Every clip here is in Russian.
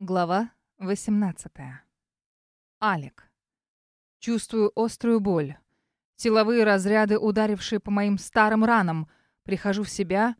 Глава 18. Алик. Чувствую острую боль. Силовые разряды, ударившие по моим старым ранам. Прихожу в себя,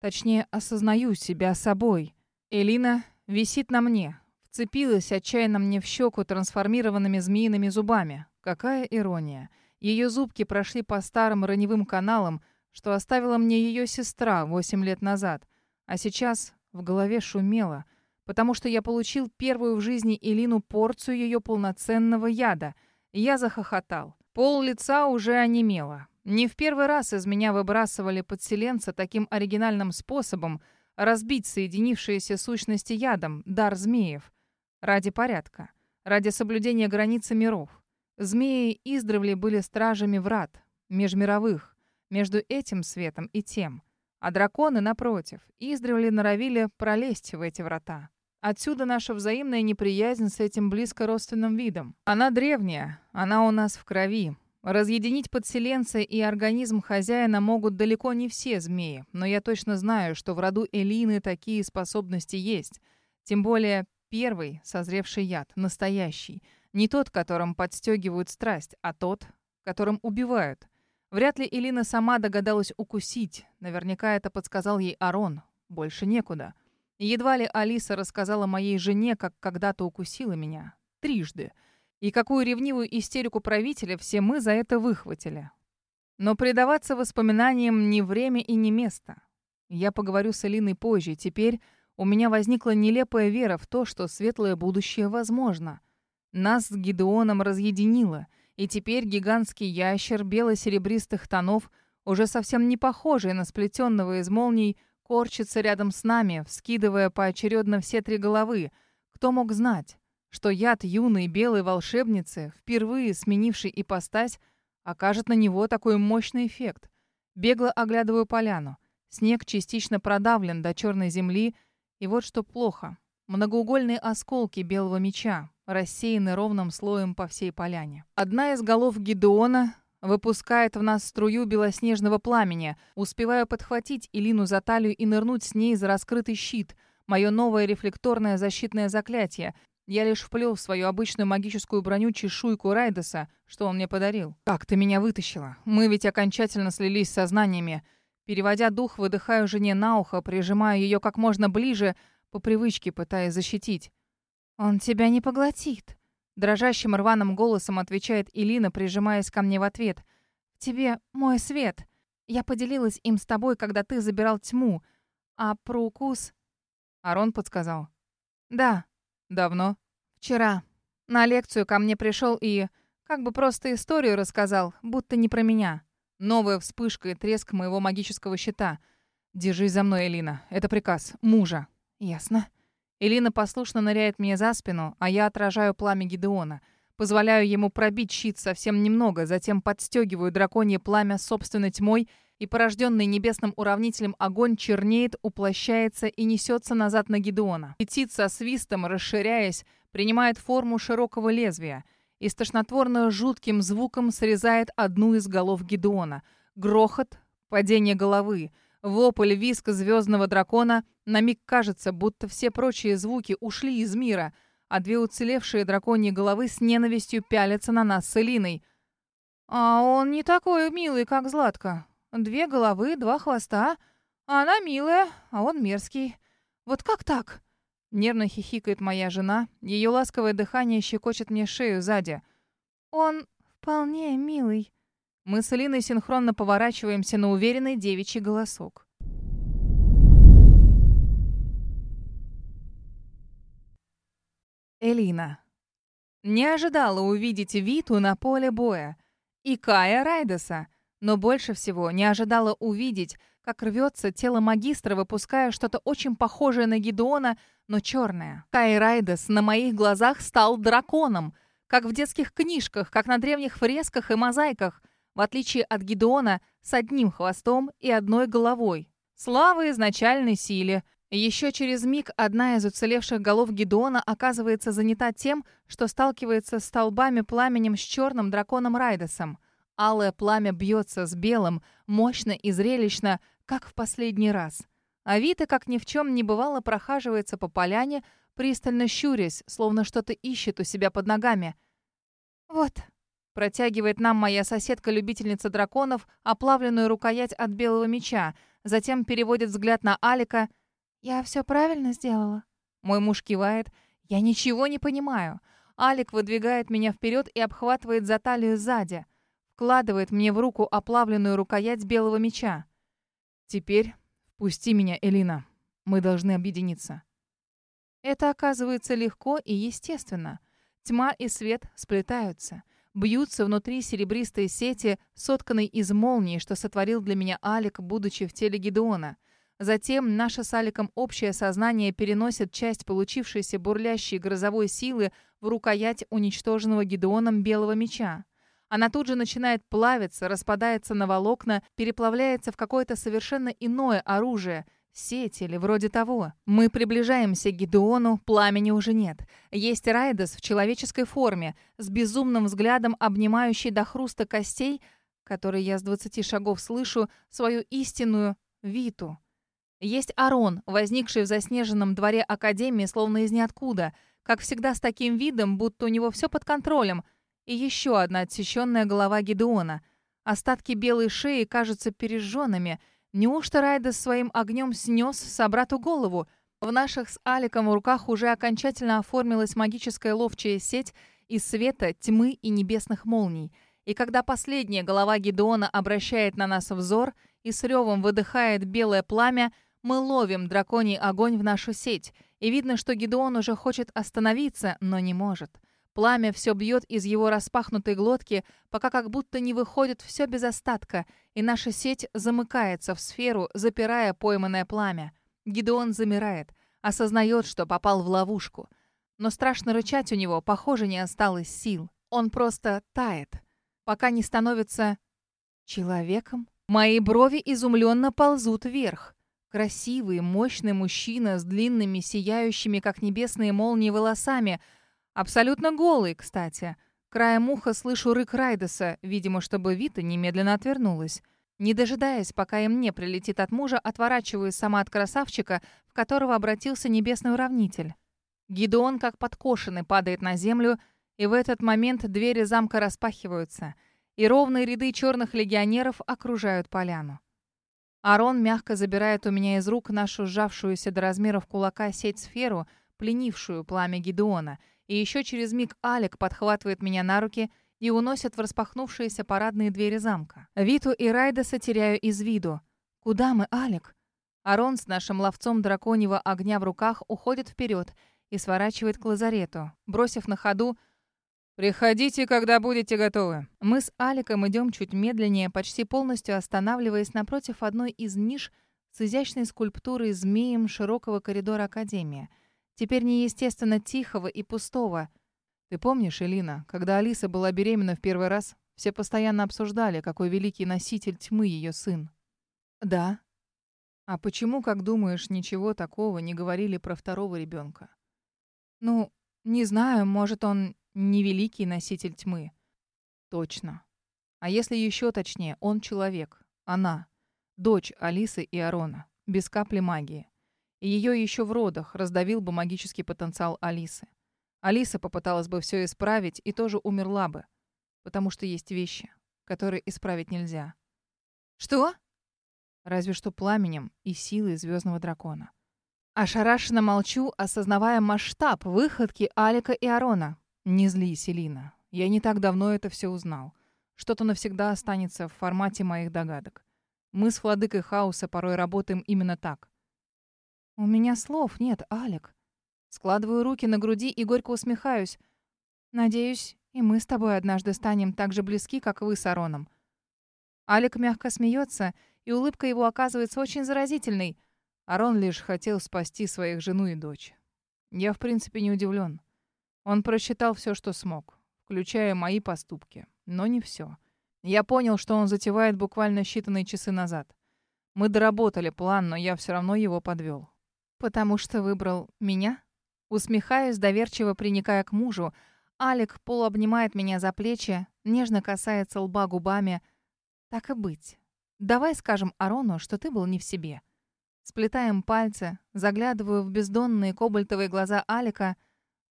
точнее, осознаю себя собой. Элина висит на мне, вцепилась отчаянно мне в щеку трансформированными змеиными зубами. Какая ирония. Ее зубки прошли по старым раневым каналам, что оставила мне ее сестра восемь лет назад. А сейчас в голове шумело — потому что я получил первую в жизни Элину порцию ее полноценного яда. Я захохотал. Пол лица уже онемело. Не в первый раз из меня выбрасывали подселенца таким оригинальным способом разбить соединившиеся сущности ядом, дар змеев. Ради порядка. Ради соблюдения границы миров. Змеи издревле были стражами врат, межмировых, между этим светом и тем. А драконы, напротив, издревле норовили пролезть в эти врата. Отсюда наша взаимная неприязнь с этим близко родственным видом. Она древняя, она у нас в крови. Разъединить подселенца и организм хозяина могут далеко не все змеи, но я точно знаю, что в роду Элины такие способности есть. Тем более первый, созревший яд, настоящий. Не тот, которым подстегивают страсть, а тот, которым убивают. Вряд ли Элина сама догадалась укусить. Наверняка это подсказал ей Арон. Больше некуда. Едва ли Алиса рассказала моей жене, как когда-то укусила меня. Трижды. И какую ревнивую истерику правителя все мы за это выхватили. Но предаваться воспоминаниям не время и не место. Я поговорю с Алиной позже. Теперь у меня возникла нелепая вера в то, что светлое будущее возможно. Нас с Гидеоном разъединило, и теперь гигантский ящер бело-серебристых тонов, уже совсем не похожий на сплетенного из молний, корчится рядом с нами, вскидывая поочередно все три головы. Кто мог знать, что яд юной белой волшебницы, впервые сменившей ипостась, окажет на него такой мощный эффект? Бегло оглядываю поляну. Снег частично продавлен до черной земли, и вот что плохо. Многоугольные осколки белого меча рассеяны ровным слоем по всей поляне. Одна из голов Гидеона Выпускает в нас струю белоснежного пламени. Успеваю подхватить Илину за талию и нырнуть с ней за раскрытый щит. Мое новое рефлекторное защитное заклятие. Я лишь вплел в свою обычную магическую броню чешуйку Райдоса, что он мне подарил. «Как ты меня вытащила? Мы ведь окончательно слились сознаниями». Переводя дух, выдыхаю жене на ухо, прижимаю ее как можно ближе, по привычке пытаясь защитить. «Он тебя не поглотит», Дрожащим рваным голосом отвечает Илина, прижимаясь ко мне в ответ. «В тебе мой свет. Я поделилась им с тобой, когда ты забирал тьму. А про укус...» Арон подсказал. «Да». «Давно?» «Вчера. На лекцию ко мне пришел и... Как бы просто историю рассказал, будто не про меня. Новая вспышка и треск моего магического щита. Держись за мной, Элина. Это приказ. Мужа». «Ясно». Элина послушно ныряет мне за спину, а я отражаю пламя Гидеона. Позволяю ему пробить щит совсем немного, затем подстегиваю драконье пламя собственной тьмой, и порожденный небесным уравнителем огонь чернеет, уплощается и несется назад на Гидеона. Летит со свистом, расширяясь, принимает форму широкого лезвия и с тошнотворно жутким звуком срезает одну из голов Гидеона. Грохот, падение головы — Вопль виска звездного дракона на миг кажется, будто все прочие звуки ушли из мира, а две уцелевшие драконьи головы с ненавистью пялятся на нас с Элиной. «А он не такой милый, как Златка. Две головы, два хвоста. А она милая, а он мерзкий. Вот как так?» Нервно хихикает моя жена. Ее ласковое дыхание щекочет мне шею сзади. «Он вполне милый», мы с Алиной синхронно поворачиваемся на уверенный девичий голосок. Элина. Не ожидала увидеть Виту на поле боя. И Кая Райдеса. Но больше всего не ожидала увидеть, как рвется тело магистра, выпуская что-то очень похожее на Гидеона, но черное. Кай Райдес на моих глазах стал драконом. Как в детских книжках, как на древних фресках и мозаиках в отличие от Гидеона, с одним хвостом и одной головой. Слава изначальной силе. Еще через миг одна из уцелевших голов Гидеона оказывается занята тем, что сталкивается с столбами пламенем с черным драконом Райдосом. Алое пламя бьется с белым, мощно и зрелищно, как в последний раз. Авита, как ни в чем не бывало, прохаживается по поляне, пристально щурясь, словно что-то ищет у себя под ногами. «Вот», — протягивает нам моя соседка-любительница драконов оплавленную рукоять от белого меча, затем переводит взгляд на Алика. «Я все правильно сделала?» Мой муж кивает. «Я ничего не понимаю». Алик выдвигает меня вперед и обхватывает за талию сзади. Вкладывает мне в руку оплавленную рукоять белого меча. «Теперь впусти меня, Элина. Мы должны объединиться». Это оказывается легко и естественно. Тьма и свет сплетаются. Бьются внутри серебристой сети, сотканной из молнии, что сотворил для меня Алик, будучи в теле Гедеона. Затем наше с Аликом общее сознание переносит часть получившейся бурлящей грозовой силы в рукоять уничтоженного Гедеоном белого меча. Она тут же начинает плавиться, распадается на волокна, переплавляется в какое-то совершенно иное оружие — Сеть или вроде того. Мы приближаемся к Гидеону, пламени уже нет. Есть Райдас в человеческой форме, с безумным взглядом обнимающий до хруста костей, который я с двадцати шагов слышу, свою истинную Виту. Есть Арон, возникший в заснеженном дворе Академии, словно из ниоткуда, как всегда с таким видом, будто у него все под контролем. И еще одна отсеченная голова Гидеона. Остатки белой шеи кажутся пережженными — Неужто Райда своим огнем снес собрату голову? В наших с Аликом в руках уже окончательно оформилась магическая ловчая сеть из света, тьмы и небесных молний. И когда последняя голова Гедеона обращает на нас взор и с ревом выдыхает белое пламя, мы ловим драконий огонь в нашу сеть. И видно, что Гедеон уже хочет остановиться, но не может. Пламя все бьет из его распахнутой глотки, пока как будто не выходит все без остатка, и наша сеть замыкается в сферу, запирая пойманное пламя. Гидеон замирает, осознает, что попал в ловушку. Но страшно рычать у него, похоже, не осталось сил. Он просто тает, пока не становится человеком. Мои брови изумленно ползут вверх. Красивый, мощный мужчина с длинными, сияющими, как небесные молнии, волосами — Абсолютно голый, кстати. Краем уха слышу рык Райдеса, видимо, чтобы Вита немедленно отвернулась. Не дожидаясь, пока и мне прилетит от мужа, отворачиваюсь сама от красавчика, в которого обратился небесный уравнитель. Гидеон, как подкошенный, падает на землю, и в этот момент двери замка распахиваются, и ровные ряды черных легионеров окружают поляну. Арон мягко забирает у меня из рук нашу сжавшуюся до размеров кулака сеть-сферу, пленившую пламя Гидеона — и еще через миг Алек подхватывает меня на руки и уносит в распахнувшиеся парадные двери замка. Виту и Райдаса теряю из виду. «Куда мы, Алек?» Арон с нашим ловцом драконьего огня в руках уходит вперед и сворачивает к лазарету, бросив на ходу «Приходите, когда будете готовы». Мы с Аликом идем чуть медленнее, почти полностью останавливаясь напротив одной из ниш с изящной скульптурой змеем широкого коридора Академии — Теперь неестественно тихого и пустого. Ты помнишь, Элина, когда Алиса была беременна в первый раз, все постоянно обсуждали, какой великий носитель тьмы ее сын? Да. А почему, как думаешь, ничего такого не говорили про второго ребенка? Ну, не знаю, может, он не великий носитель тьмы. Точно. А если еще точнее, он человек. Она. Дочь Алисы и Арона. Без капли магии. И ее еще в родах раздавил бы магический потенциал Алисы. Алиса попыталась бы все исправить и тоже умерла бы. Потому что есть вещи, которые исправить нельзя. Что? Разве что пламенем и силой звездного дракона. Ошарашенно молчу, осознавая масштаб выходки Алика и Арона. Не зли, Селина. Я не так давно это все узнал. Что-то навсегда останется в формате моих догадок. Мы с владыкой хаоса порой работаем именно так. «У меня слов нет, Алик». Складываю руки на груди и горько усмехаюсь. «Надеюсь, и мы с тобой однажды станем так же близки, как вы с Ароном». Алик мягко смеется, и улыбка его оказывается очень заразительной. Арон лишь хотел спасти своих жену и дочь. Я, в принципе, не удивлен. Он просчитал все, что смог, включая мои поступки, но не все. Я понял, что он затевает буквально считанные часы назад. Мы доработали план, но я все равно его подвел. «Потому что выбрал меня?» Усмехаюсь, доверчиво приникая к мужу. Алик полуобнимает меня за плечи, нежно касается лба губами. «Так и быть. Давай скажем Арону, что ты был не в себе». Сплетаем пальцы, заглядываю в бездонные кобальтовые глаза Алика.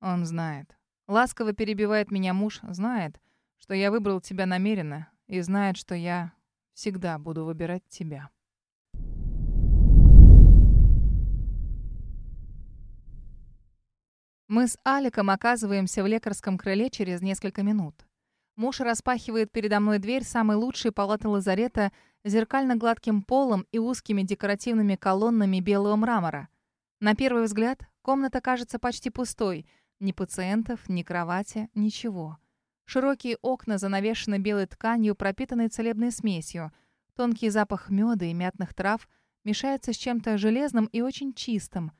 Он знает. Ласково перебивает меня муж, знает, что я выбрал тебя намеренно, и знает, что я всегда буду выбирать тебя. Мы с Аликом оказываемся в лекарском крыле через несколько минут. Муж распахивает передо мной дверь самой лучшей палаты лазарета зеркально-гладким полом и узкими декоративными колоннами белого мрамора. На первый взгляд комната кажется почти пустой. Ни пациентов, ни кровати, ничего. Широкие окна занавешены белой тканью, пропитанной целебной смесью. Тонкий запах меда и мятных трав мешается с чем-то железным и очень чистым.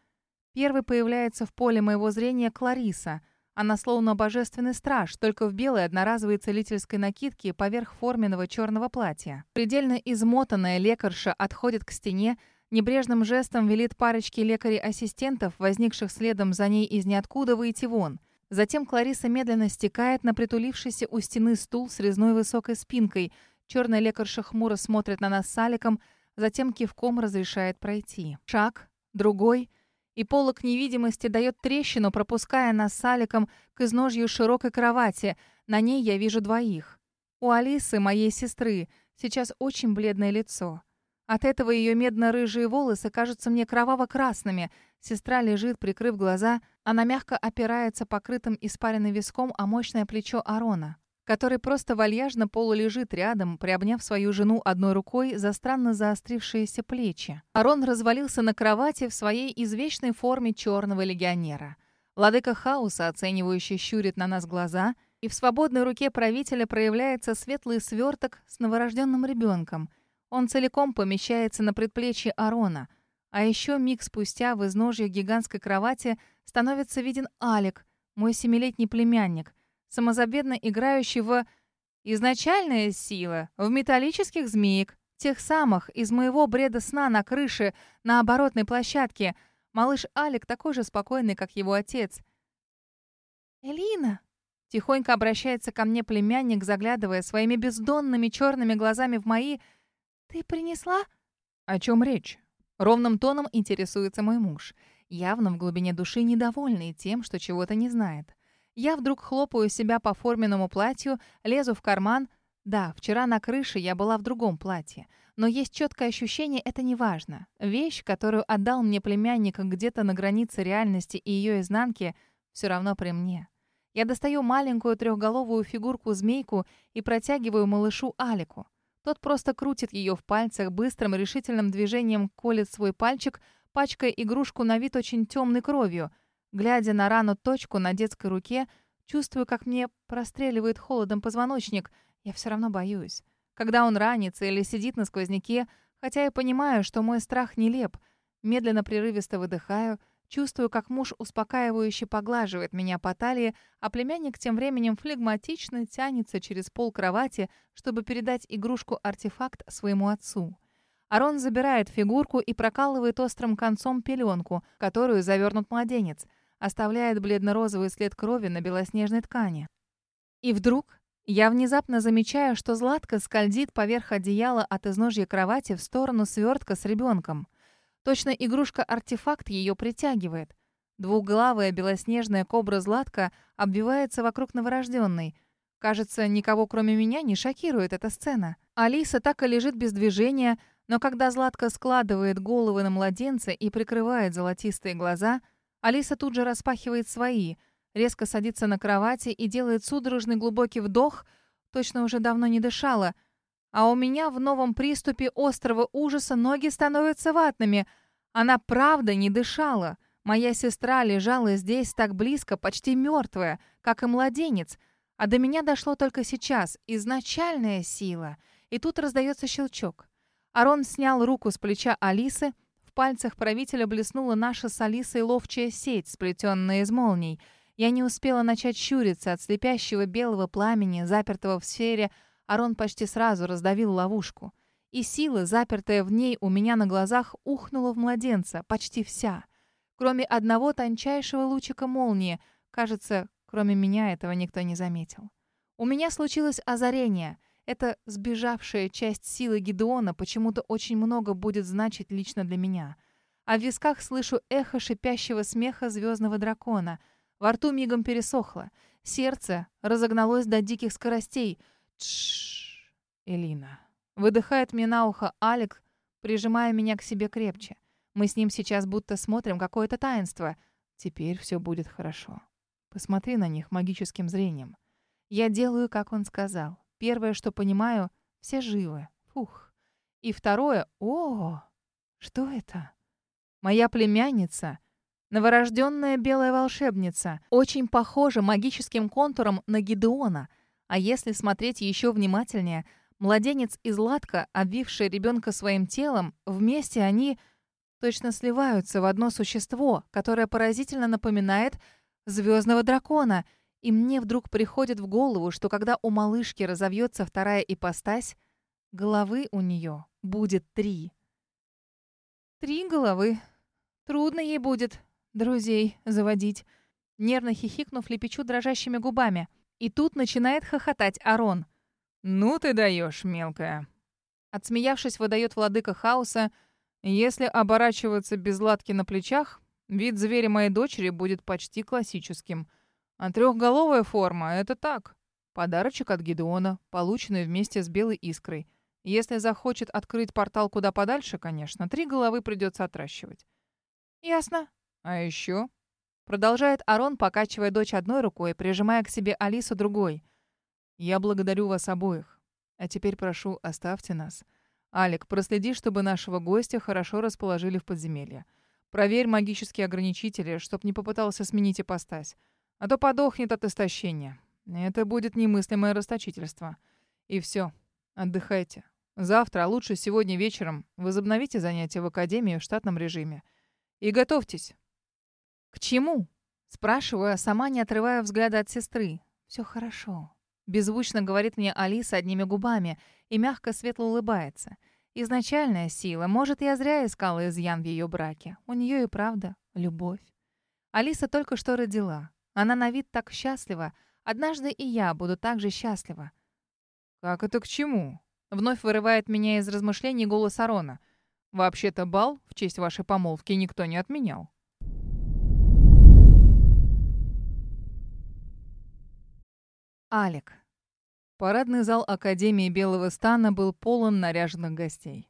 Первый появляется в поле моего зрения Клариса. Она словно божественный страж, только в белой одноразовой целительской накидке поверх форменного черного платья. Предельно измотанная лекарша отходит к стене, небрежным жестом велит парочке лекарей-ассистентов, возникших следом за ней из ниоткуда, выйти вон. Затем Клариса медленно стекает на притулившийся у стены стул с резной высокой спинкой. Черная лекарша хмуро смотрит на нас с Аликом, затем кивком разрешает пройти. Шаг, другой — и полок невидимости дает трещину, пропуская нас с Аликом к изножью широкой кровати. На ней я вижу двоих. У Алисы, моей сестры, сейчас очень бледное лицо. От этого ее медно-рыжие волосы кажутся мне кроваво-красными. Сестра лежит, прикрыв глаза. Она мягко опирается покрытым испаренным виском о мощное плечо Арона который просто вальяжно полулежит рядом, приобняв свою жену одной рукой за странно заострившиеся плечи. Арон развалился на кровати в своей извечной форме черного легионера. Ладыка хаоса, оценивающий, щурит на нас глаза, и в свободной руке правителя проявляется светлый сверток с новорожденным ребенком. Он целиком помещается на предплечье Арона. А еще миг спустя в изножье гигантской кровати становится виден Алик, мой семилетний племянник — самозабвенно играющий в изначальная сила, в металлических змеек, тех самых из моего бреда сна на крыше, на оборотной площадке. Малыш Алик такой же спокойный, как его отец. «Элина!» — тихонько обращается ко мне племянник, заглядывая своими бездонными черными глазами в мои. «Ты принесла?» «О чем речь?» Ровным тоном интересуется мой муж, явно в глубине души недовольный тем, что чего-то не знает. Я вдруг хлопаю себя по форменному платью, лезу в карман. Да, вчера на крыше я была в другом платье. Но есть четкое ощущение, это не важно. Вещь, которую отдал мне племянник где-то на границе реальности и ее изнанки, все равно при мне. Я достаю маленькую трехголовую фигурку-змейку и протягиваю малышу Алику. Тот просто крутит ее в пальцах, быстрым решительным движением колет свой пальчик, пачкая игрушку на вид очень темной кровью — Глядя на рану точку на детской руке, чувствую, как мне простреливает холодом позвоночник. Я все равно боюсь. Когда он ранится или сидит на сквозняке, хотя я понимаю, что мой страх нелеп, медленно прерывисто выдыхаю, чувствую, как муж успокаивающе поглаживает меня по талии, а племянник тем временем флегматично тянется через пол кровати, чтобы передать игрушку-артефакт своему отцу. Арон забирает фигурку и прокалывает острым концом пеленку, которую завернут младенец — оставляет бледно-розовый след крови на белоснежной ткани. И вдруг я внезапно замечаю, что Златка скользит поверх одеяла от изножья кровати в сторону свертка с ребенком. Точно игрушка-артефакт ее притягивает. Двухглавая белоснежная кобра Златка обвивается вокруг новорожденной. Кажется, никого кроме меня не шокирует эта сцена. Алиса так и лежит без движения, но когда Златка складывает головы на младенца и прикрывает золотистые глаза, Алиса тут же распахивает свои, резко садится на кровати и делает судорожный глубокий вдох, точно уже давно не дышала. А у меня в новом приступе острого ужаса ноги становятся ватными. Она правда не дышала. Моя сестра лежала здесь так близко, почти мертвая, как и младенец. А до меня дошло только сейчас. Изначальная сила. И тут раздается щелчок. Арон снял руку с плеча Алисы, в пальцах правителя блеснула наша с Алисой ловчая сеть, сплетенная из молний. Я не успела начать щуриться от слепящего белого пламени, запертого в сфере. Арон почти сразу раздавил ловушку. И сила, запертая в ней у меня на глазах, ухнула в младенца, почти вся. Кроме одного тончайшего лучика молнии. Кажется, кроме меня этого никто не заметил. У меня случилось озарение — эта сбежавшая часть силы Гедеона почему-то очень много будет значить лично для меня. а в висках слышу эхо шипящего смеха звездного дракона. Во рту мигом пересохло. Сердце разогналось до диких скоростей. Тш, Элина. Выдыхает мне на ухо Алик, прижимая меня к себе крепче. Мы с ним сейчас будто смотрим какое-то таинство. Теперь все будет хорошо. Посмотри на них магическим зрением. Я делаю, как он сказал. Первое, что понимаю, все живы. Фух. И второе, о, что это? Моя племянница, новорожденная белая волшебница, очень похожа магическим контуром на Гидеона. А если смотреть еще внимательнее, младенец и Златка, обвившие ребенка своим телом, вместе они точно сливаются в одно существо, которое поразительно напоминает звездного дракона. И мне вдруг приходит в голову, что когда у малышки разовьется вторая ипостась, головы у нее будет три. Три головы. Трудно ей будет друзей заводить. Нервно хихикнув, лепечу дрожащими губами. И тут начинает хохотать Арон. «Ну ты даешь, мелкая!» Отсмеявшись, выдает владыка хаоса. «Если оборачиваться без латки на плечах, Вид зверя моей дочери будет почти классическим. А трехголовая форма — это так. Подарочек от Гидеона, полученный вместе с белой искрой. Если захочет открыть портал куда подальше, конечно, три головы придется отращивать. Ясно. А еще? Продолжает Арон, покачивая дочь одной рукой, прижимая к себе Алису другой. Я благодарю вас обоих. А теперь прошу, оставьте нас. Алик, проследи, чтобы нашего гостя хорошо расположили в подземелье. Проверь магические ограничители, чтоб не попытался сменить ипостась. А то подохнет от истощения. Это будет немыслимое расточительство. И все. Отдыхайте. Завтра, а лучше сегодня вечером, возобновите занятия в академии в штатном режиме. И готовьтесь. К чему? Спрашиваю, а сама не отрывая взгляда от сестры. Все хорошо. Беззвучно говорит мне Алиса одними губами и мягко светло улыбается. — Изначальная сила. Может, я зря искала изъян в ее браке. У нее и правда любовь. Алиса только что родила. Она на вид так счастлива. Однажды и я буду так же счастлива. «Как это к чему?» Вновь вырывает меня из размышлений голос Арона. «Вообще-то бал в честь вашей помолвки никто не отменял». Алик. Парадный зал Академии Белого Стана был полон наряженных гостей.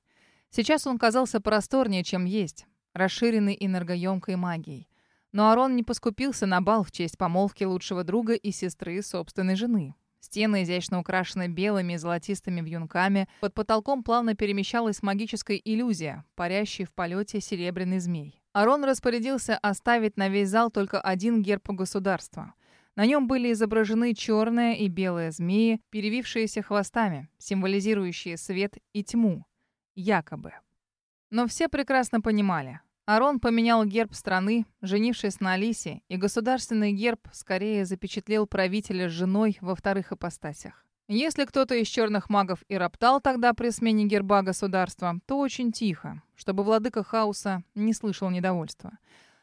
Сейчас он казался просторнее, чем есть, расширенный энергоемкой магией. Но Арон не поскупился на бал в честь помолвки лучшего друга и сестры собственной жены. Стены изящно украшены белыми и золотистыми вьюнками. Под потолком плавно перемещалась магическая иллюзия, парящий в полете серебряный змей. Арон распорядился оставить на весь зал только один герб государства. На нем были изображены черная и белая змеи, перевившиеся хвостами, символизирующие свет и тьму. Якобы. Но все прекрасно понимали. Арон поменял герб страны, женившись на Алисе, и государственный герб скорее запечатлел правителя с женой во вторых ипостасях. Если кто-то из черных магов и роптал тогда при смене герба государства, то очень тихо, чтобы владыка хаоса не слышал недовольства.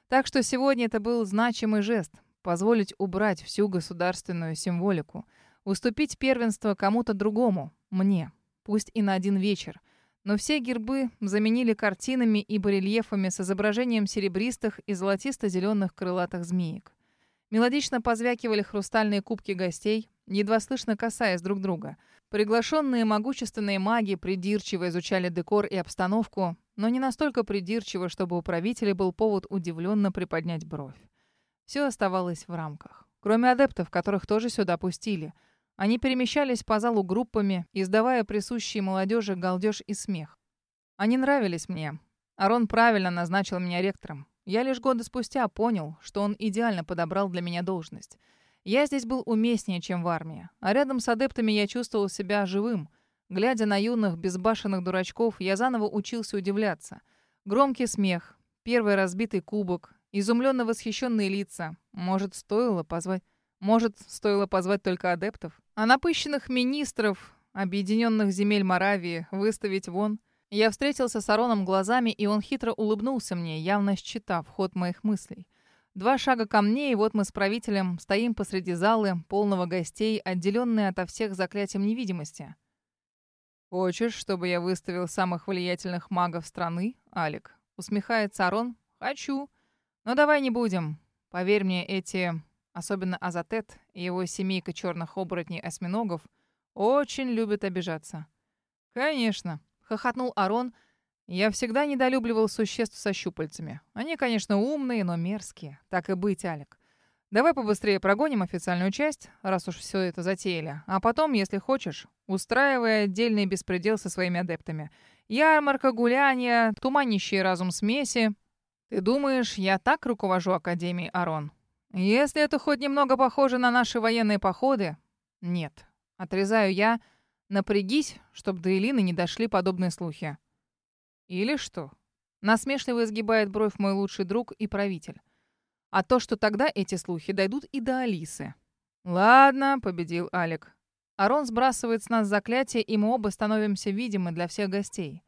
Так что сегодня это был значимый жест, позволить убрать всю государственную символику, уступить первенство кому-то другому, мне, пусть и на один вечер. Но все гербы заменили картинами и барельефами с изображением серебристых и золотисто-зеленых крылатых змеек. Мелодично позвякивали хрустальные кубки гостей, едва слышно касаясь друг друга. Приглашенные могущественные маги придирчиво изучали декор и обстановку, но не настолько придирчиво, чтобы у правителя был повод удивленно приподнять бровь. Все оставалось в рамках. Кроме адептов, которых тоже сюда пустили. Они перемещались по залу группами, издавая присущие молодежи галдеж и смех. Они нравились мне. Арон правильно назначил меня ректором. Я лишь годы спустя понял, что он идеально подобрал для меня должность. Я здесь был уместнее, чем в армии. А рядом с адептами я чувствовал себя живым. Глядя на юных, безбашенных дурачков, я заново учился удивляться. Громкий смех, первый разбитый кубок, Изумленно восхищенные лица. Может, стоило позвать... Может, стоило позвать только адептов? А напыщенных министров объединенных земель Моравии выставить вон? Я встретился с Ароном глазами, и он хитро улыбнулся мне, явно считав ход моих мыслей. Два шага ко мне, и вот мы с правителем стоим посреди залы, полного гостей, отделенные ото всех заклятием невидимости. «Хочешь, чтобы я выставил самых влиятельных магов страны, Алик?» Усмехается Арон. Хочу. Но давай не будем. Поверь мне, эти, особенно Азатет и его семейка черных оборотней-осьминогов, очень любят обижаться. Конечно. Хохотнул Арон. Я всегда недолюбливал существ со щупальцами. Они, конечно, умные, но мерзкие. Так и быть, Алик. Давай побыстрее прогоним официальную часть, раз уж все это затеяли. А потом, если хочешь, устраивай отдельный беспредел со своими адептами. Ярмарка, гуляния, туманящие разум смеси. Ты думаешь, я так руковожу Академией Арон? Если это хоть немного похоже на наши военные походы... Нет. Отрезаю я. Напрягись, чтобы до Элины не дошли подобные слухи. Или что? Насмешливо изгибает бровь мой лучший друг и правитель. А то, что тогда эти слухи дойдут и до Алисы. Ладно, победил Алик. Арон сбрасывает с нас заклятие, и мы оба становимся видимы для всех гостей.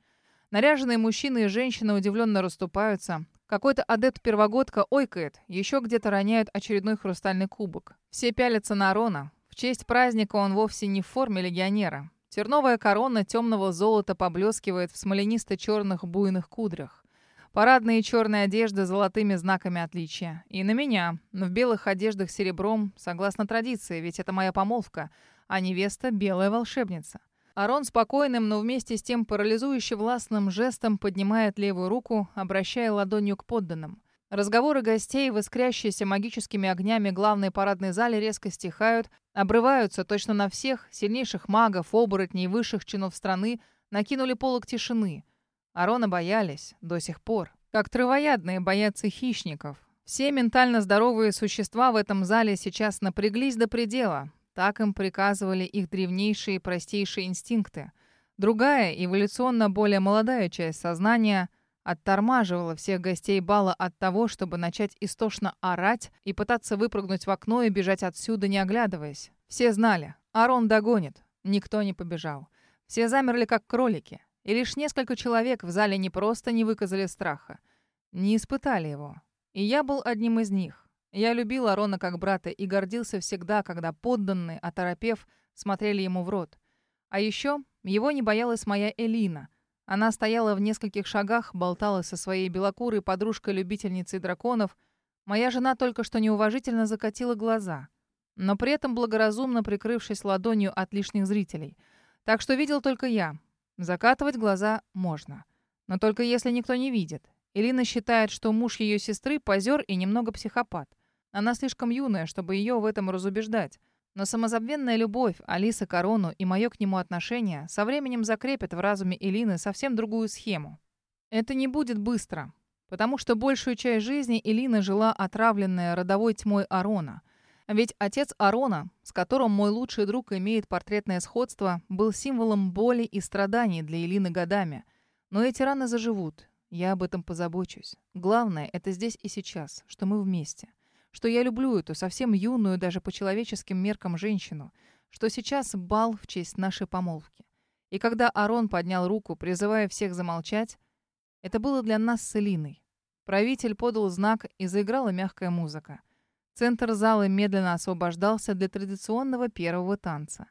Наряженные мужчины и женщины удивленно расступаются. Какой-то адепт-первогодка ойкает, еще где-то роняет очередной хрустальный кубок. Все пялятся на Арона. В честь праздника он вовсе не в форме легионера. Терновая корона темного золота поблескивает в смоленисто-черных буйных кудрях. Парадные черные одежды с золотыми знаками отличия. И на меня, в белых одеждах серебром, согласно традиции, ведь это моя помолвка, а невеста — белая волшебница. Арон спокойным, но вместе с тем парализующе властным жестом поднимает левую руку, обращая ладонью к подданным. Разговоры гостей в магическими огнями главной парадной зале резко стихают, обрываются точно на всех, сильнейших магов, оборотней, высших чинов страны, накинули полок тишины. Арона боялись до сих пор, как травоядные боятся хищников. Все ментально здоровые существа в этом зале сейчас напряглись до предела. Так им приказывали их древнейшие и простейшие инстинкты. Другая, эволюционно более молодая часть сознания — оттормаживала всех гостей бала от того, чтобы начать истошно орать и пытаться выпрыгнуть в окно и бежать отсюда, не оглядываясь. Все знали, Арон догонит. Никто не побежал. Все замерли, как кролики. И лишь несколько человек в зале не просто не выказали страха, не испытали его. И я был одним из них. Я любил Арона как брата и гордился всегда, когда подданные, оторопев, смотрели ему в рот. А еще его не боялась моя Элина — она стояла в нескольких шагах, болтала со своей белокурой подружкой-любительницей драконов. Моя жена только что неуважительно закатила глаза, но при этом благоразумно прикрывшись ладонью от лишних зрителей. Так что видел только я. Закатывать глаза можно. Но только если никто не видит. Элина считает, что муж ее сестры позер и немного психопат. Она слишком юная, чтобы ее в этом разубеждать. Но самозабвенная любовь, Алиса Корону и мое к нему отношение со временем закрепят в разуме Элины совсем другую схему. Это не будет быстро, потому что большую часть жизни Элина жила отравленная родовой тьмой Арона. Ведь отец Арона, с которым мой лучший друг имеет портретное сходство, был символом боли и страданий для Элины годами. Но эти раны заживут. Я об этом позабочусь. Главное, это здесь и сейчас, что мы вместе что я люблю эту совсем юную даже по человеческим меркам женщину, что сейчас бал в честь нашей помолвки. И когда Арон поднял руку, призывая всех замолчать, это было для нас с Элиной. Правитель подал знак, и заиграла мягкая музыка. Центр зала медленно освобождался для традиционного первого танца.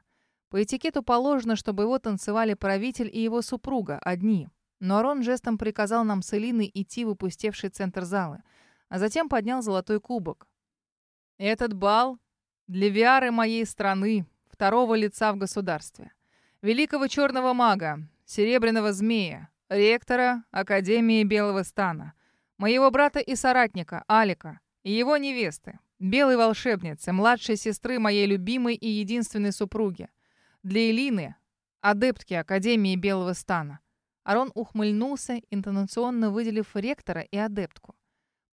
По этикету положено, чтобы его танцевали правитель и его супруга, одни. Но Арон жестом приказал нам с Элиной идти в опустевший центр зала, а затем поднял золотой кубок. Этот бал для Виары моей страны, второго лица в государстве. Великого черного мага, серебряного змея, ректора Академии Белого Стана, моего брата и соратника Алика и его невесты, белой волшебницы, младшей сестры моей любимой и единственной супруги. Для Элины, адептки Академии Белого Стана. Арон ухмыльнулся, интонационно выделив ректора и адептку.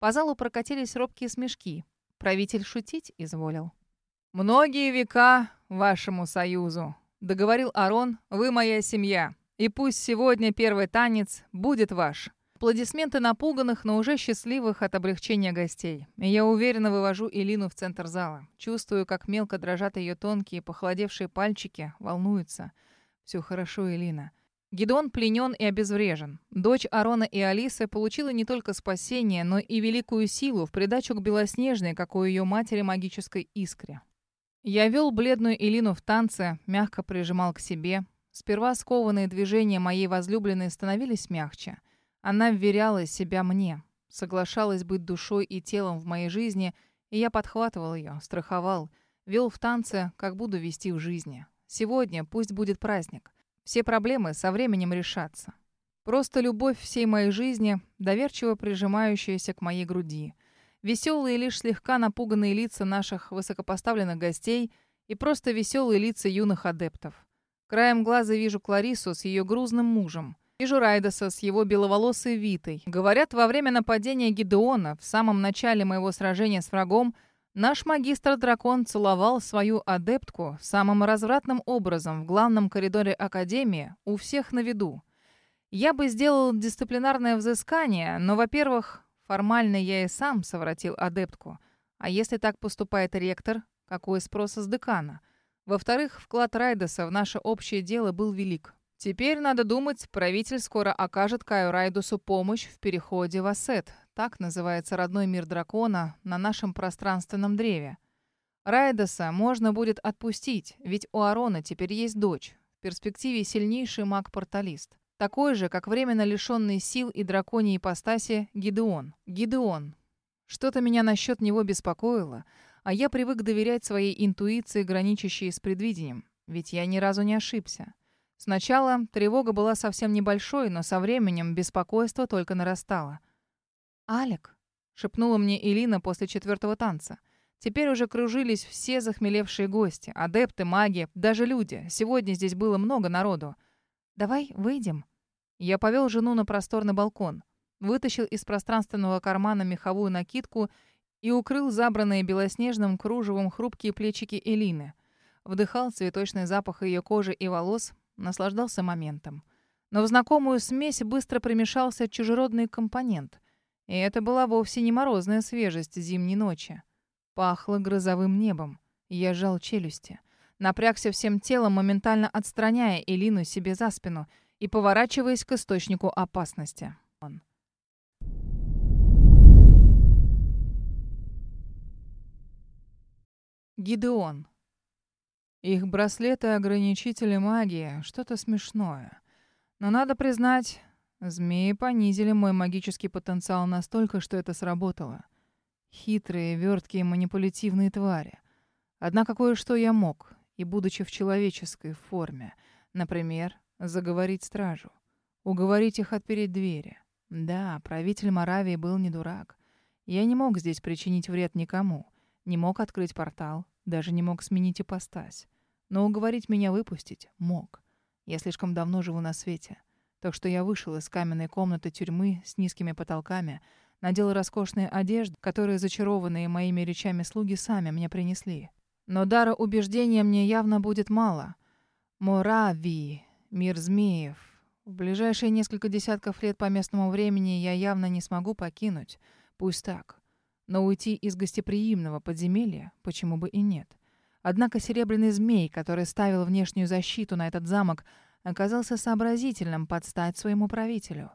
По залу прокатились робкие смешки. Правитель шутить изволил. «Многие века вашему союзу», — договорил Арон, — «вы моя семья, и пусть сегодня первый танец будет ваш». Аплодисменты напуганных, но уже счастливых от облегчения гостей. Я уверенно вывожу Элину в центр зала. Чувствую, как мелко дрожат ее тонкие, похолодевшие пальчики, волнуются. «Все хорошо, Элина. Гидон пленен и обезврежен. Дочь Арона и Алисы получила не только спасение, но и великую силу в придачу к белоснежной, как у ее матери, магической искре. Я вел бледную Элину в танце, мягко прижимал к себе. Сперва скованные движения моей возлюбленной становились мягче. Она вверяла себя мне, соглашалась быть душой и телом в моей жизни, и я подхватывал ее, страховал, вел в танце, как буду вести в жизни. Сегодня пусть будет праздник. Все проблемы со временем решатся. Просто любовь всей моей жизни, доверчиво прижимающаяся к моей груди. Веселые, лишь слегка напуганные лица наших высокопоставленных гостей и просто веселые лица юных адептов. Краем глаза вижу Кларису с ее грузным мужем. Вижу Райдаса с его беловолосой Витой. Говорят, во время нападения Гидеона, в самом начале моего сражения с врагом, наш магистр-дракон целовал свою адептку самым развратным образом в главном коридоре Академии, у всех на виду. Я бы сделал дисциплинарное взыскание, но, во-первых, формально я и сам совратил адептку. А если так поступает ректор, какой спрос с декана? Во-вторых, вклад Райдоса в наше общее дело был велик. Теперь, надо думать, правитель скоро окажет Каю Райдусу помощь в переходе в Ассет. Так называется родной мир дракона на нашем пространственном древе. Райдоса можно будет отпустить, ведь у Арона теперь есть дочь. В перспективе сильнейший маг-порталист. Такой же, как временно лишенный сил и драконьей ипостаси Гидеон. Гидеон. Что-то меня насчет него беспокоило, а я привык доверять своей интуиции, граничащей с предвидением. Ведь я ни разу не ошибся. Сначала тревога была совсем небольшой, но со временем беспокойство только нарастало. «Алек», — шепнула мне Элина после четвертого танца. Теперь уже кружились все захмелевшие гости, адепты, маги, даже люди. Сегодня здесь было много народу. «Давай выйдем». Я повел жену на просторный балкон, вытащил из пространственного кармана меховую накидку и укрыл забранные белоснежным кружевом хрупкие плечики Элины. Вдыхал цветочный запах ее кожи и волос, наслаждался моментом. Но в знакомую смесь быстро примешался чужеродный компонент. И это была вовсе не морозная свежесть зимней ночи. Пахло грозовым небом. Я сжал челюсти. Напрягся всем телом, моментально отстраняя Элину себе за спину — и поворачиваясь к источнику опасности. Он. Гидеон. Их браслеты-ограничители магии — что-то смешное. Но надо признать, змеи понизили мой магический потенциал настолько, что это сработало. Хитрые, верткие, манипулятивные твари. Однако кое-что я мог, и будучи в человеческой форме. Например, Заговорить стражу. Уговорить их отпереть двери. Да, правитель Моравии был не дурак. Я не мог здесь причинить вред никому. Не мог открыть портал. Даже не мог сменить ипостась. Но уговорить меня выпустить мог. Я слишком давно живу на свете. Так что я вышел из каменной комнаты тюрьмы с низкими потолками, надел роскошные одежды, которые зачарованные моими речами слуги сами мне принесли. Но дара убеждения мне явно будет мало. Моравии Мир змеев. В ближайшие несколько десятков лет по местному времени я явно не смогу покинуть. Пусть так. Но уйти из гостеприимного подземелья почему бы и нет. Однако серебряный змей, который ставил внешнюю защиту на этот замок, оказался сообразительным подстать своему правителю.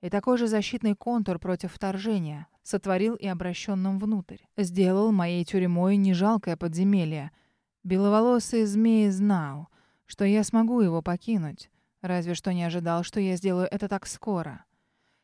И такой же защитный контур против вторжения сотворил и обращенным внутрь. Сделал моей тюрьмой не жалкое подземелье. Беловолосый змей знал — что я смогу его покинуть. Разве что не ожидал, что я сделаю это так скоро.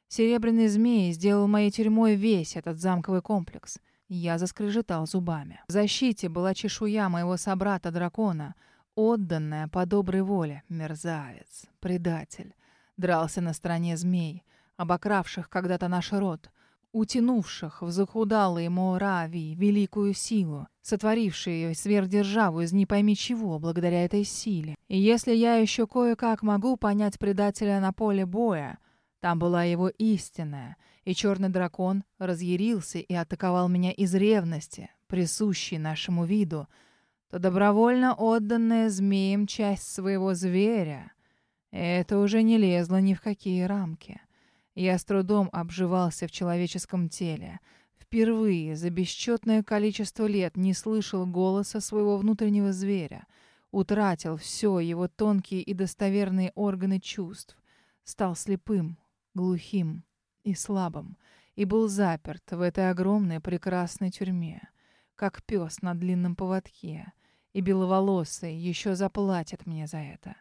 Серебряный змей сделал моей тюрьмой весь этот замковый комплекс. Я заскрежетал зубами. В защите была чешуя моего собрата-дракона, отданная по доброй воле. Мерзавец, предатель. Дрался на стороне змей, обокравших когда-то наш род утянувших в захудалые Моравии великую силу, сотворившие сверхдержаву из не пойми чего благодаря этой силе. И если я еще кое-как могу понять предателя на поле боя, там была его истинная, и черный дракон разъярился и атаковал меня из ревности, присущей нашему виду, то добровольно отданная змеем часть своего зверя — это уже не лезло ни в какие рамки. Я с трудом обживался в человеческом теле. Впервые за бесчетное количество лет не слышал голоса своего внутреннего зверя. Утратил все его тонкие и достоверные органы чувств. Стал слепым, глухим и слабым. И был заперт в этой огромной прекрасной тюрьме. Как пес на длинном поводке. И беловолосый еще заплатит мне за это.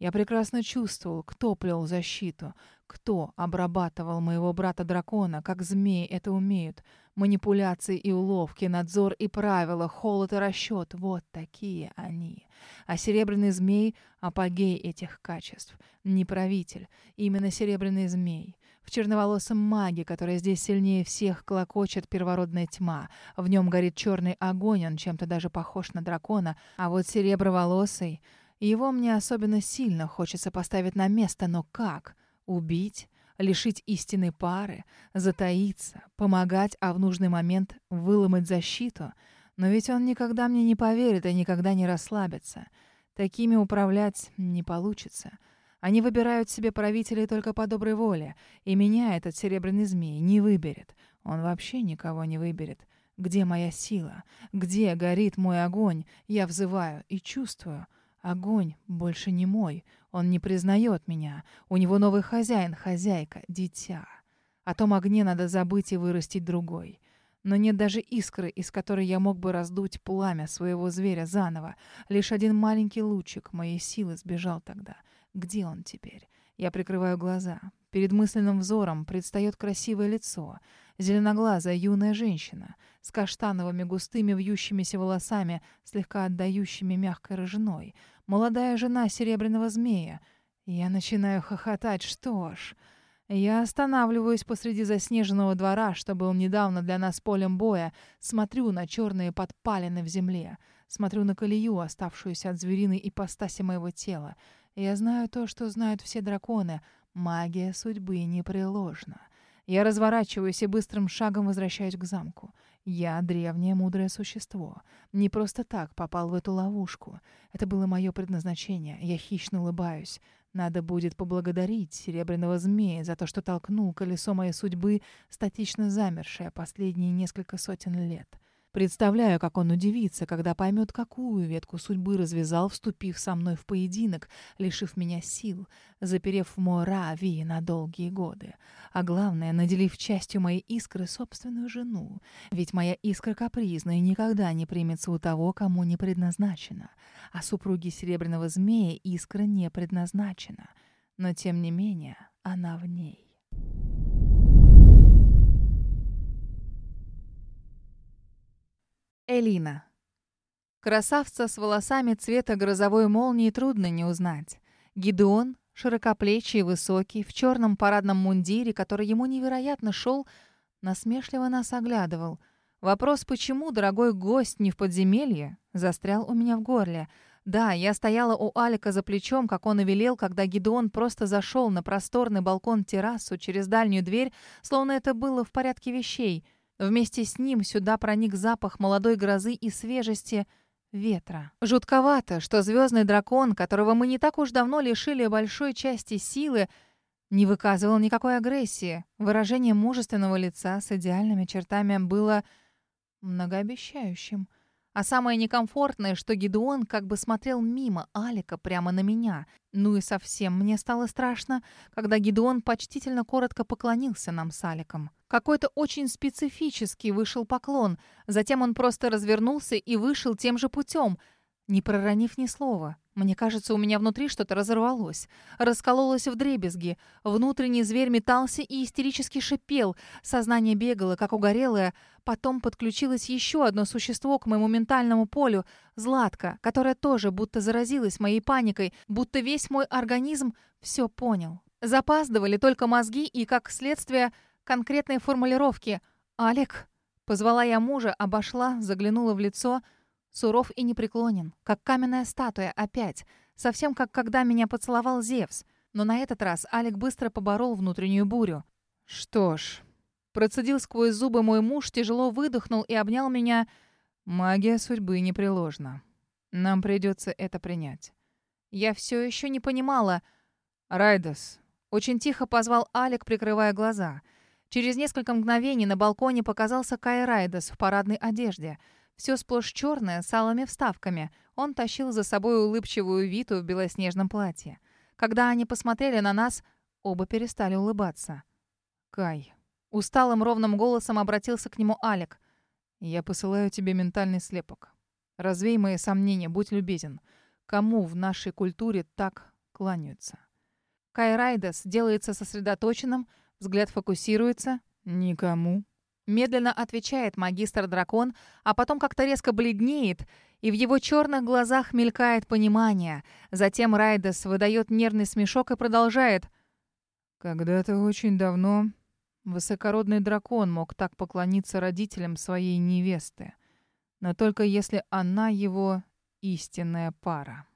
Я прекрасно чувствовал, кто плел защиту, кто обрабатывал моего брата-дракона, как змеи это умеют. Манипуляции и уловки, надзор и правила, холод и расчет — вот такие они. А серебряный змей — апогей этих качеств. Не правитель, именно серебряный змей. В черноволосом маге, который здесь сильнее всех, клокочет первородная тьма. В нем горит черный огонь, он чем-то даже похож на дракона. А вот сереброволосый... Его мне особенно сильно хочется поставить на место, но как? Убить? Лишить истинной пары? Затаиться? Помогать, а в нужный момент выломать защиту? Но ведь он никогда мне не поверит и никогда не расслабится. Такими управлять не получится. Они выбирают себе правителей только по доброй воле, и меня этот серебряный змей не выберет. Он вообще никого не выберет. Где моя сила? Где горит мой огонь? Я взываю и чувствую. Огонь больше не мой. Он не признает меня. У него новый хозяин, хозяйка, дитя. О том огне надо забыть и вырастить другой. Но нет даже искры, из которой я мог бы раздуть пламя своего зверя заново. Лишь один маленький лучик моей силы сбежал тогда. Где он теперь? Я прикрываю глаза. Перед мысленным взором предстает красивое лицо. Зеленоглазая юная женщина с каштановыми густыми вьющимися волосами, слегка отдающими мягкой рыжиной — молодая жена серебряного змея. Я начинаю хохотать. Что ж, я останавливаюсь посреди заснеженного двора, что был недавно для нас полем боя, смотрю на черные подпалины в земле, смотрю на колею, оставшуюся от звериной ипостаси моего тела. Я знаю то, что знают все драконы. Магия судьбы непреложна. Я разворачиваюсь и быстрым шагом возвращаюсь к замку. Я древнее мудрое существо. Не просто так попал в эту ловушку. Это было мое предназначение. Я хищно улыбаюсь. Надо будет поблагодарить серебряного змея за то, что толкнул колесо моей судьбы, статично замершее последние несколько сотен лет. Представляю, как он удивится, когда поймет, какую ветку судьбы развязал, вступив со мной в поединок, лишив меня сил, заперев в на долгие годы. А главное, наделив частью моей искры собственную жену. Ведь моя искра капризна и никогда не примется у того, кому не предназначена. А супруге Серебряного Змея искра не предназначена. Но, тем не менее, она в ней. Элина. Красавца с волосами цвета грозовой молнии трудно не узнать. Гидеон, широкоплечий и высокий, в черном парадном мундире, который ему невероятно шел, насмешливо нас оглядывал. Вопрос, почему дорогой гость не в подземелье, застрял у меня в горле. Да, я стояла у Алика за плечом, как он и велел, когда Гидеон просто зашел на просторный балкон-террасу через дальнюю дверь, словно это было в порядке вещей — Вместе с ним сюда проник запах молодой грозы и свежести ветра. Жутковато, что звездный дракон, которого мы не так уж давно лишили большой части силы, не выказывал никакой агрессии. Выражение мужественного лица с идеальными чертами было многообещающим. А самое некомфортное, что Гидеон как бы смотрел мимо Алика прямо на меня. Ну и совсем мне стало страшно, когда Гидеон почтительно коротко поклонился нам с Аликом. Какой-то очень специфический вышел поклон. Затем он просто развернулся и вышел тем же путем — не проронив ни слова. Мне кажется, у меня внутри что-то разорвалось. Раскололось в дребезги. Внутренний зверь метался и истерически шипел. Сознание бегало, как угорелое. Потом подключилось еще одно существо к моему ментальному полю. Златка, которая тоже будто заразилась моей паникой, будто весь мой организм все понял. Запаздывали только мозги и, как следствие, конкретные формулировки. «Алик?» Позвала я мужа, обошла, заглянула в лицо — Суров и непреклонен, как каменная статуя опять, совсем как когда меня поцеловал Зевс. Но на этот раз Алик быстро поборол внутреннюю бурю. «Что ж...» Процедил сквозь зубы мой муж, тяжело выдохнул и обнял меня. «Магия судьбы непреложна. Нам придется это принять». Я все еще не понимала. «Райдас». Очень тихо позвал Алик, прикрывая глаза. Через несколько мгновений на балконе показался Кай Райдас в парадной одежде — все сплошь черное, с алыми вставками. Он тащил за собой улыбчивую Виту в белоснежном платье. Когда они посмотрели на нас, оба перестали улыбаться. «Кай». Усталым ровным голосом обратился к нему Алик. «Я посылаю тебе ментальный слепок. Развей мои сомнения, будь любезен. Кому в нашей культуре так кланяются. Кайрайдес делается сосредоточенным, взгляд фокусируется. «Никому». Медленно отвечает магистр-дракон, а потом как-то резко бледнеет, и в его черных глазах мелькает понимание. Затем Райдес выдает нервный смешок и продолжает. «Когда-то очень давно высокородный дракон мог так поклониться родителям своей невесты, но только если она его истинная пара».